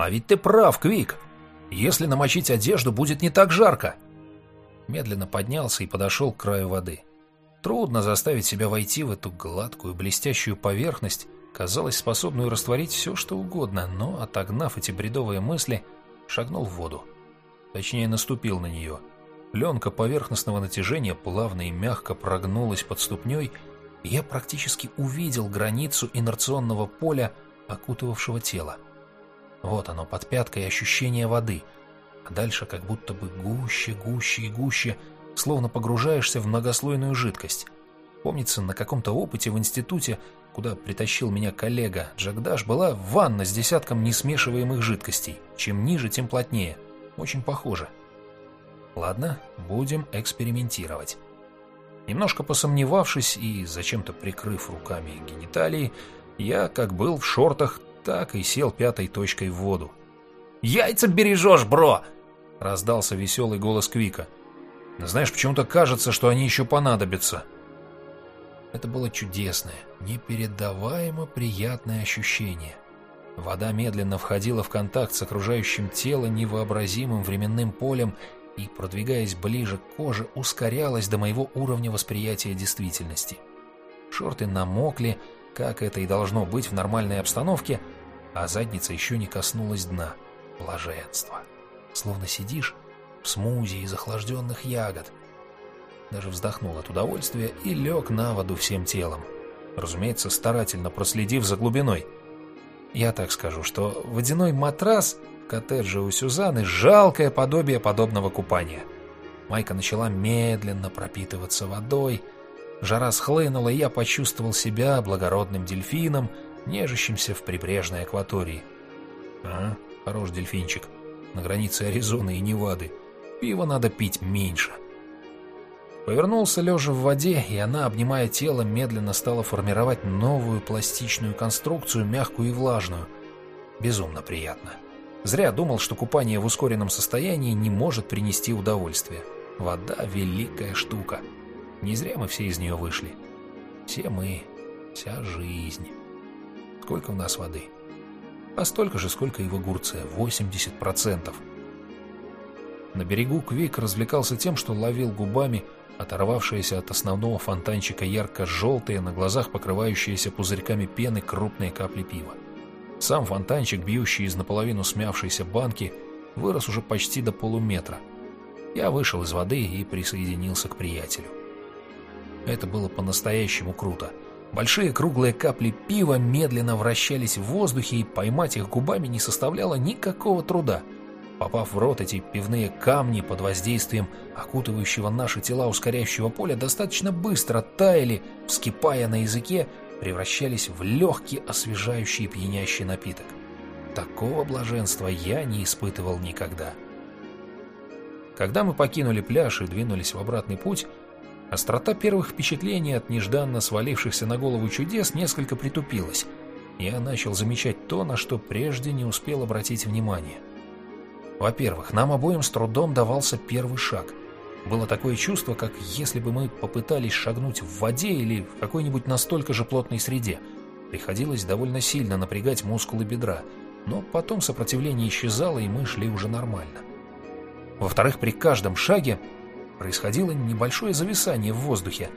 А ведь ты прав, Квик. Если намочить одежду, будет не так жарко. Медленно поднялся и подошел к краю воды. Трудно заставить себя войти в эту гладкую, блестящую поверхность, казалось, способную растворить все, что угодно, но, отогнав эти бредовые мысли, шагнул в воду. Точнее, наступил на нее. Пленка поверхностного натяжения плавно и мягко прогнулась под ступней, и я практически увидел границу инерционного поля, окутывавшего тело. Вот оно, под пяткой ощущение воды, а дальше как будто бы гуще, гуще и гуще, словно погружаешься в многослойную жидкость. Помнится, на каком-то опыте в институте, куда притащил меня коллега Джагдаш, была ванна с десятком несмешиваемых жидкостей. Чем ниже, тем плотнее. Очень похоже. Ладно, будем экспериментировать. Немножко посомневавшись и зачем-то прикрыв руками гениталии, я как был в шортах, так и сел пятой точкой в воду. «Яйца бережешь, бро!» — раздался веселый голос Квика. «Знаешь, почему-то кажется, что они еще понадобятся». Это было чудесное, непередаваемо приятное ощущение. Вода медленно входила в контакт с окружающим тело невообразимым временным полем и, продвигаясь ближе к коже, ускорялась до моего уровня восприятия действительности. Шорты намокли, как это и должно быть в нормальной обстановке, а задница еще не коснулась дна. Блаженство. Словно сидишь в смузи из охлажденных ягод. Даже вздохнул от удовольствия и лег на воду всем телом. Разумеется, старательно проследив за глубиной. Я так скажу, что водяной матрас в коттедже у Сюзанны жалкое подобие подобного купания. Майка начала медленно пропитываться водой, Жара схлынула, и я почувствовал себя благородным дельфином, нежащимся в прибрежной акватории. Ага, хорош дельфинчик. На границе Аризоны и Невады. Пиво надо пить меньше. Повернулся лежа в воде, и она, обнимая тело, медленно стала формировать новую пластичную конструкцию, мягкую и влажную. Безумно приятно. Зря думал, что купание в ускоренном состоянии не может принести удовольствие. Вода — великая штука. Не зря мы все из нее вышли. Все мы, вся жизнь. Сколько у нас воды? А столько же, сколько и в огурце, 80%. На берегу Квик развлекался тем, что ловил губами оторвавшиеся от основного фонтанчика ярко-желтые, на глазах покрывающиеся пузырьками пены крупные капли пива. Сам фонтанчик, бьющий из наполовину смявшейся банки, вырос уже почти до полуметра. Я вышел из воды и присоединился к приятелю. Это было по-настоящему круто. Большие круглые капли пива медленно вращались в воздухе, и поймать их губами не составляло никакого труда. Попав в рот, эти пивные камни под воздействием окутывающего наши тела ускоряющего поля достаточно быстро таяли, вскипая на языке, превращались в легкий, освежающий пьянящий напиток. Такого блаженства я не испытывал никогда. Когда мы покинули пляж и двинулись в обратный путь, Острота первых впечатлений от нежданно свалившихся на голову чудес несколько притупилась. Я начал замечать то, на что прежде не успел обратить внимание. Во-первых, нам обоим с трудом давался первый шаг. Было такое чувство, как если бы мы попытались шагнуть в воде или в какой-нибудь настолько же плотной среде. Приходилось довольно сильно напрягать мускулы бедра, но потом сопротивление исчезало, и мы шли уже нормально. Во-вторых, при каждом шаге происходило небольшое зависание в воздухе.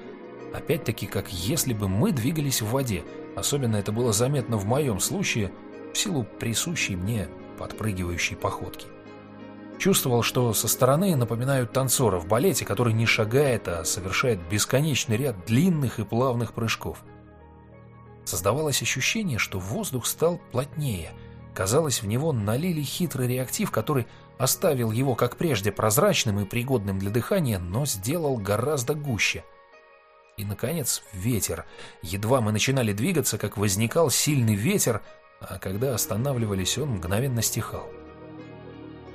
Опять-таки, как если бы мы двигались в воде. Особенно это было заметно в моем случае, в силу присущей мне подпрыгивающей походки. Чувствовал, что со стороны напоминают танцора в балете, который не шагает, а совершает бесконечный ряд длинных и плавных прыжков. Создавалось ощущение, что воздух стал плотнее. Казалось, в него налили хитрый реактив, который оставил его, как прежде, прозрачным и пригодным для дыхания, но сделал гораздо гуще. И, наконец, ветер. Едва мы начинали двигаться, как возникал сильный ветер, а когда останавливались, он мгновенно стихал.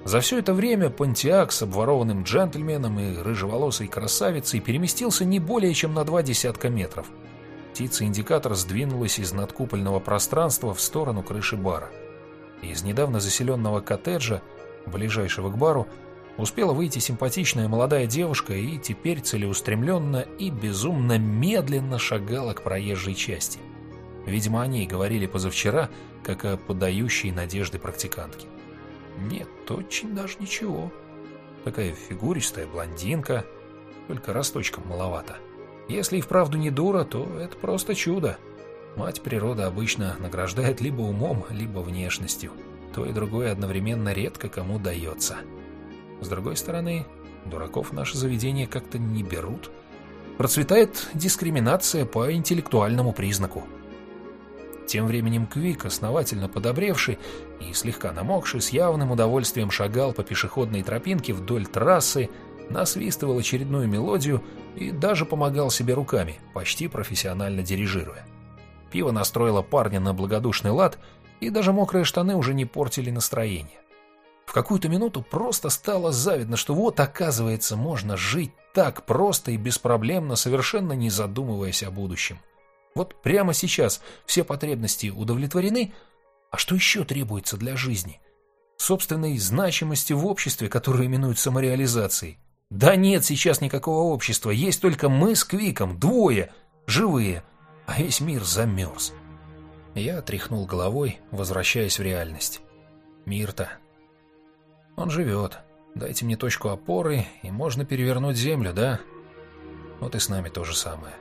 За все это время Пантиак с обворованным джентльменом и рыжеволосой красавицей переместился не более чем на два десятка метров. Птица-индикатор сдвинулась из надкупольного пространства в сторону крыши бара. Из недавно заселенного коттеджа ближайшего к бару, успела выйти симпатичная молодая девушка и теперь целеустремленно и безумно медленно шагала к проезжей части. Видимо, о ней говорили позавчера, как о подающей надежды практикантке. Нет, очень даже ничего. Такая фигуристая блондинка, только росточком маловато. Если и вправду не дура, то это просто чудо. Мать природа обычно награждает либо умом, либо внешностью. То и другое одновременно редко кому дается. С другой стороны, дураков наше заведение как-то не берут. Процветает дискриминация по интеллектуальному признаку. Тем временем Квик, основательно подобревший и слегка намокший, с явным удовольствием шагал по пешеходной тропинке вдоль трассы, насвистывал очередную мелодию и даже помогал себе руками, почти профессионально дирижируя. Пиво настроило парня на благодушный лад, и даже мокрые штаны уже не портили настроение. В какую-то минуту просто стало завидно, что вот, оказывается, можно жить так просто и беспроблемно, совершенно не задумываясь о будущем. Вот прямо сейчас все потребности удовлетворены, а что еще требуется для жизни? Собственной значимости в обществе, которую именуют самореализацией. Да нет сейчас никакого общества, есть только мы с Квиком, двое, живые, а весь мир замерз. Я тряхнул головой, возвращаясь в реальность. Мир-то. Он живет. Дайте мне точку опоры, и можно перевернуть землю, да? Вот и с нами то же самое.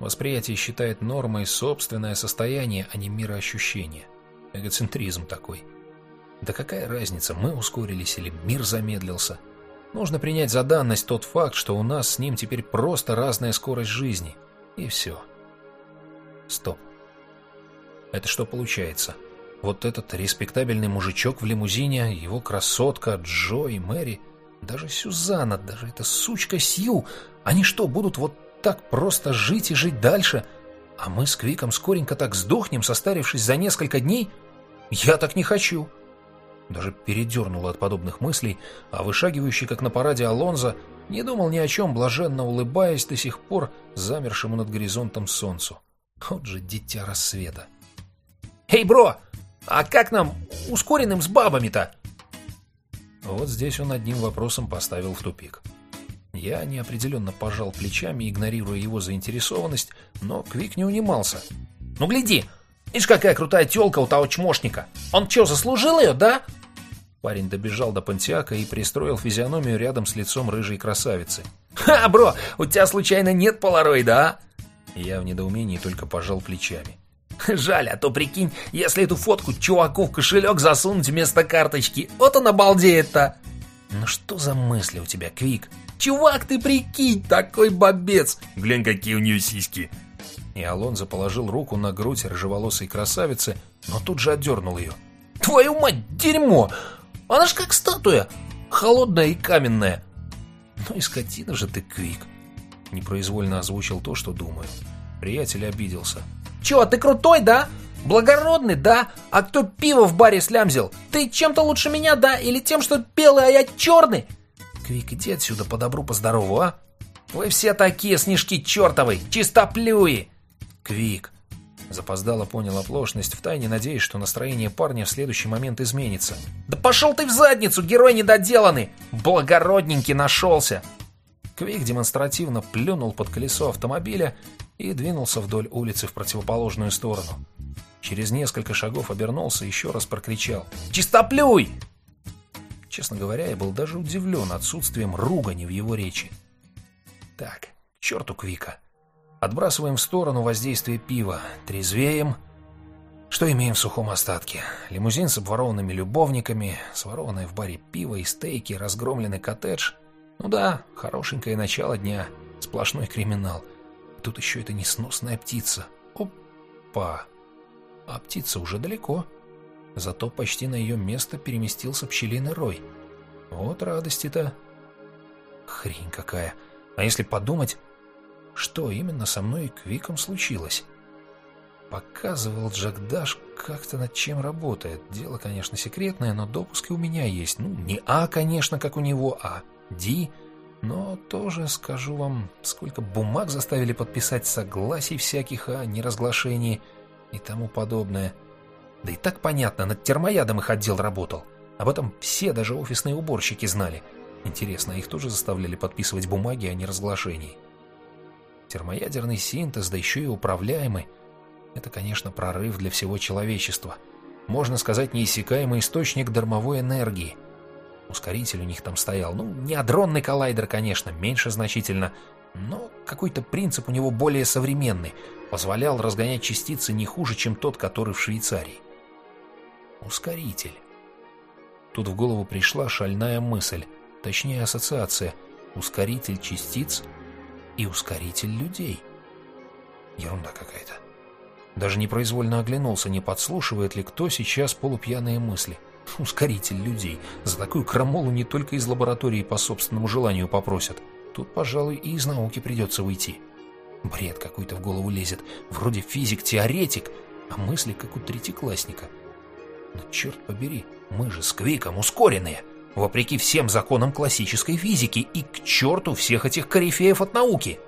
Восприятие считает нормой собственное состояние, а не мироощущение. Эгоцентризм такой. Да какая разница, мы ускорились или мир замедлился? Нужно принять за данность тот факт, что у нас с ним теперь просто разная скорость жизни. И все. Стоп. Это что получается? Вот этот респектабельный мужичок в лимузине, его красотка Джо и Мэри, даже Сюзанна, даже эта сучка Сью, они что, будут вот так просто жить и жить дальше, а мы с Квиком скоренько так сдохнем, состарившись за несколько дней? Я так не хочу. Даже передернуло от подобных мыслей, а вышагивающий, как на параде Алонзо, не думал ни о чем, блаженно улыбаясь до сих пор замершему над горизонтом солнцу. Вот же дитя рассвета. «Эй, бро, а как нам ускоренным с бабами-то?» Вот здесь он одним вопросом поставил в тупик. Я неопределенно пожал плечами, игнорируя его заинтересованность, но Квик не унимался. «Ну гляди! Ишь, какая крутая тёлка у того чмошника! Он чё, заслужил её, да?» Парень добежал до Пантиака и пристроил физиономию рядом с лицом рыжей красавицы. «Ха, бро, у тебя случайно нет полароида, а?» Я в недоумении только пожал плечами. «Жаль, а то прикинь, если эту фотку чуваку в кошелек засунуть вместо карточки, вот он обалдеет-то!» «Ну что за мысли у тебя, Квик?» Чувак, ты прикинь, такой бобец! Глянь, какие у нее сиськи!» И Алонзо положил руку на грудь рыжеволосой красавицы, но тут же отдернул ее. «Твою мать, дерьмо! Она ж как статуя, холодная и каменная!» «Ну и скотина же ты, Квик!» Непроизвольно озвучил то, что думаю. Приятель обиделся. «Чё, ты крутой, да? Благородный, да? А кто пиво в баре слямзил? Ты чем-то лучше меня, да? Или тем, что белый, а я черный? Квик, иди отсюда по добру, по здорову, а? Вы все такие снежки чертовы, чистоплюи! Квик. Запоздало понял оплошность, втайне надеясь, что настроение парня в следующий момент изменится. «Да пошел ты в задницу, герой недоделанный! Благородненький нашелся!» Квик демонстративно плюнул под колесо автомобиля и двинулся вдоль улицы в противоположную сторону. Через несколько шагов обернулся и еще раз прокричал. «Чистоплюй! Честно говоря, я был даже удивлен отсутствием ругани в его речи. Так, черту Квика. Отбрасываем в сторону воздействие пива, трезвеем. Что имеем в сухом остатке? Лимузин с обворованными любовниками, сворованное в баре пиво и стейки, разгромленный коттедж. Ну да, хорошенькое начало дня, сплошной криминал. Тут еще эта несносная птица. Опа! А птица уже далеко. — Зато почти на ее место переместился пчелиный рой. Вот радости-то. Хрень какая. А если подумать, что именно со мной и Квиком случилось? Показывал Джек Даш как-то над чем работает. Дело, конечно, секретное, но допуски у меня есть. Ну, не А, конечно, как у него, а Ди. Но тоже скажу вам, сколько бумаг заставили подписать согласий всяких о неразглашении и тому подобное. Да и так понятно, над термоядом их отдел работал. Об этом все, даже офисные уборщики знали. Интересно, их тоже заставляли подписывать бумаги о неразглашении. Термоядерный синтез, да еще и управляемый. Это, конечно, прорыв для всего человечества. можно сказать, неиссякаемый источник дармовой энергии. Ускоритель у них там стоял. Ну, не адронный коллайдер, конечно, меньше значительно, но какой-то принцип у него более современный, позволял разгонять частицы не хуже, чем тот, который в Швейцарии. Ускоритель. Тут в голову пришла шальная мысль, точнее ассоциация. Ускоритель частиц и ускоритель людей. Ерунда какая-то. Даже непроизвольно оглянулся, не подслушивает ли кто сейчас полупьяные мысли. Ускоритель людей. За такую крамолу не только из лаборатории по собственному желанию попросят. Тут, пожалуй, и из науки придется уйти. Бред какой-то в голову лезет. Вроде физик-теоретик, а мысли как у третьеклассника. Но черт побери, мы же с Квиком ускоренные, вопреки всем законам классической физики и к черту всех этих корифеев от науки.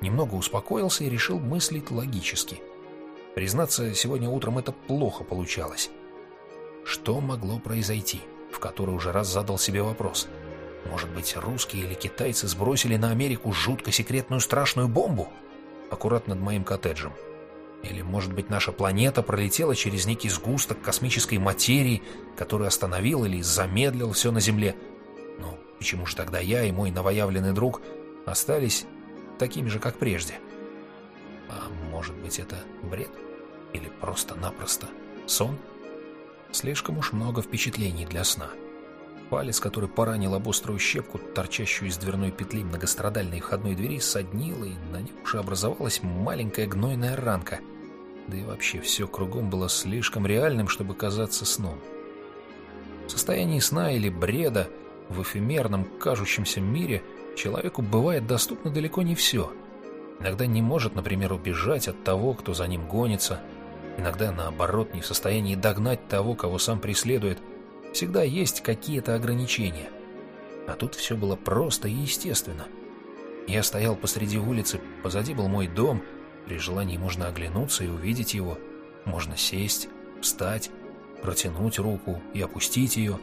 Немного успокоился и решил мыслить логически. Признаться, сегодня утром это плохо получалось. Что могло произойти, в который уже раз задал себе вопрос. Может быть, русские или китайцы сбросили на Америку жутко секретную страшную бомбу? Аккурат над моим коттеджем. Или, может быть, наша планета пролетела через некий сгусток космической материи, который остановил или замедлил все на Земле. Но почему же тогда я и мой новоявленный друг остались такими же, как прежде? А может быть, это бред? Или просто-напросто сон? Слишком уж много впечатлений для сна. Палец, который поранил об острую щепку, торчащую из дверной петли многострадальной входной двери, соднил, и на нем уже образовалась маленькая гнойная ранка — да и вообще все кругом было слишком реальным, чтобы казаться сном. В состоянии сна или бреда в эфемерном, кажущемся мире человеку бывает доступно далеко не все. Иногда не может, например, убежать от того, кто за ним гонится, иногда, наоборот, не в состоянии догнать того, кого сам преследует. Всегда есть какие-то ограничения. А тут все было просто и естественно. Я стоял посреди улицы, позади был мой дом — при желании можно оглянуться и увидеть его. Можно сесть, встать, протянуть руку и опустить ее.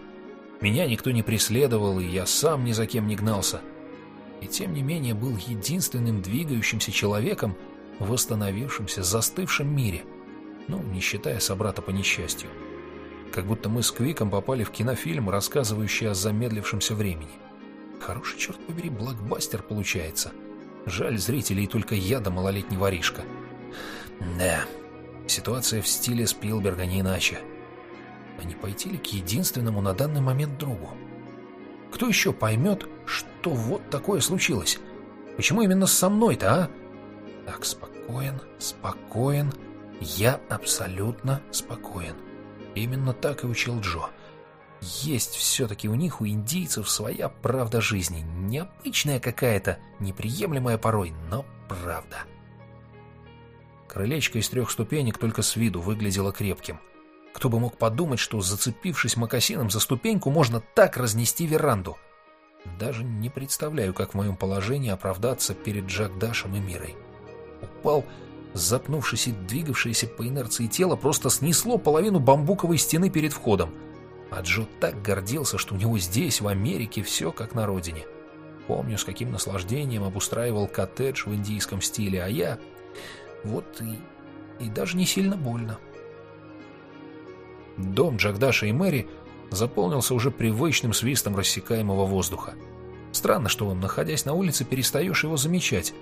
Меня никто не преследовал, и я сам ни за кем не гнался. И тем не менее был единственным двигающимся человеком в восстановившемся, застывшем мире. Ну, не считая собрата по несчастью. Как будто мы с Квиком попали в кинофильм, рассказывающий о замедлившемся времени. Хороший, черт побери, блокбастер получается — Жаль зрителей только я да малолетний воришка. Да, ситуация в стиле Спилберга не иначе. А не пойти ли к единственному на данный момент другу? Кто еще поймет, что вот такое случилось? Почему именно со мной-то, а? Так, спокоен, спокоен. Я абсолютно спокоен. Именно так и учил Джо. Есть все-таки у них, у индийцев, своя правда жизни. Необычная какая-то, неприемлемая порой, но правда. Крылечко из трех ступенек только с виду выглядело крепким. Кто бы мог подумать, что, зацепившись мокасином за ступеньку, можно так разнести веранду. Даже не представляю, как в моем положении оправдаться перед Джагдашем и Мирой. Упал, запнувшись и двигавшееся по инерции тело, просто снесло половину бамбуковой стены перед входом — а Джо так гордился, что у него здесь, в Америке, все как на родине. Помню, с каким наслаждением обустраивал коттедж в индийском стиле, а я... Вот и... и даже не сильно больно. Дом Джагдаша и Мэри заполнился уже привычным свистом рассекаемого воздуха. Странно, что, находясь на улице, перестаешь его замечать.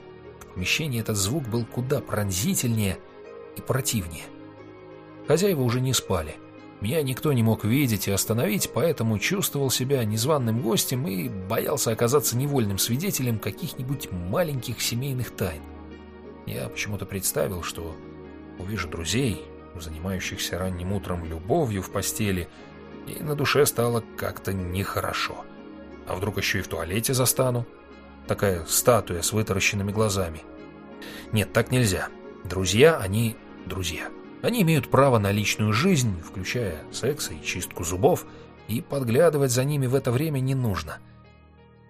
Помещении этот звук был куда пронзительнее и противнее. Хозяева уже не спали — меня никто не мог видеть и остановить, поэтому чувствовал себя незваным гостем и боялся оказаться невольным свидетелем каких-нибудь маленьких семейных тайн. Я почему-то представил, что увижу друзей, занимающихся ранним утром любовью в постели, и на душе стало как-то нехорошо. А вдруг еще и в туалете застану? Такая статуя с вытаращенными глазами. Нет, так нельзя. Друзья, они друзья. Они имеют право на личную жизнь, включая секс и чистку зубов, и подглядывать за ними в это время не нужно.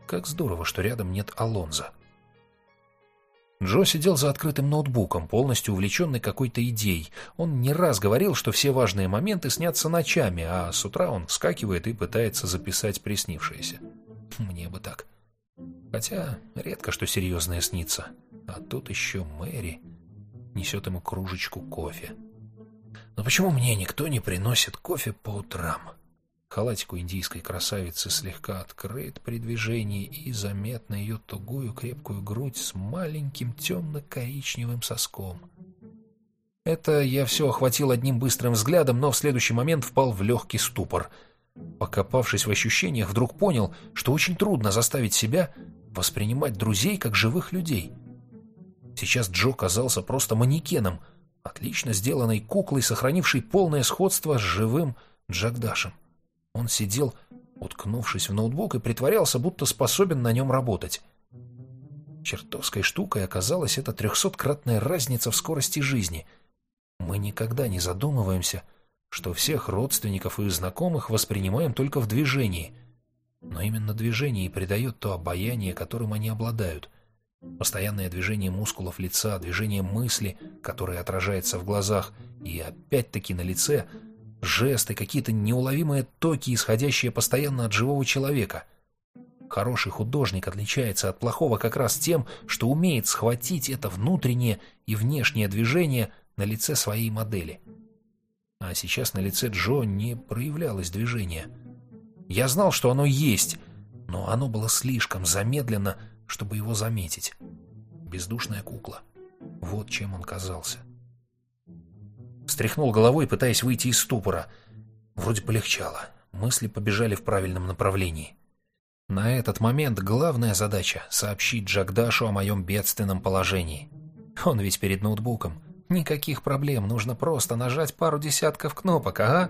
Как здорово, что рядом нет Алонза. Джо сидел за открытым ноутбуком, полностью увлеченный какой-то идеей. Он не раз говорил, что все важные моменты снятся ночами, а с утра он вскакивает и пытается записать приснившееся. Мне бы так. Хотя редко что серьезное снится. А тут еще Мэри несет ему кружечку кофе. Но почему мне никто не приносит кофе по утрам? Халатик у индийской красавицы слегка открыт при движении и заметно ее тугую крепкую грудь с маленьким темно-коричневым соском. Это я все охватил одним быстрым взглядом, но в следующий момент впал в легкий ступор. Покопавшись в ощущениях, вдруг понял, что очень трудно заставить себя воспринимать друзей как живых людей. Сейчас Джо казался просто манекеном, отлично сделанной куклой, сохранившей полное сходство с живым Джагдашем. Он сидел, уткнувшись в ноутбук, и притворялся, будто способен на нем работать. Чертовской штукой оказалась эта трехсоткратная разница в скорости жизни. Мы никогда не задумываемся, что всех родственников и знакомых воспринимаем только в движении. Но именно движение и придает то обаяние, которым они обладают. Постоянное движение мускулов лица, движение мысли, которое отражается в глазах, и опять-таки на лице — жесты, какие-то неуловимые токи, исходящие постоянно от живого человека. Хороший художник отличается от плохого как раз тем, что умеет схватить это внутреннее и внешнее движение на лице своей модели. А сейчас на лице Джо не проявлялось движение. Я знал, что оно есть, но оно было слишком замедленно, чтобы его заметить. Бездушная кукла. Вот чем он казался. Встряхнул головой, пытаясь выйти из ступора. Вроде полегчало. Мысли побежали в правильном направлении. На этот момент главная задача — сообщить Джагдашу о моем бедственном положении. Он ведь перед ноутбуком. Никаких проблем, нужно просто нажать пару десятков кнопок, ага.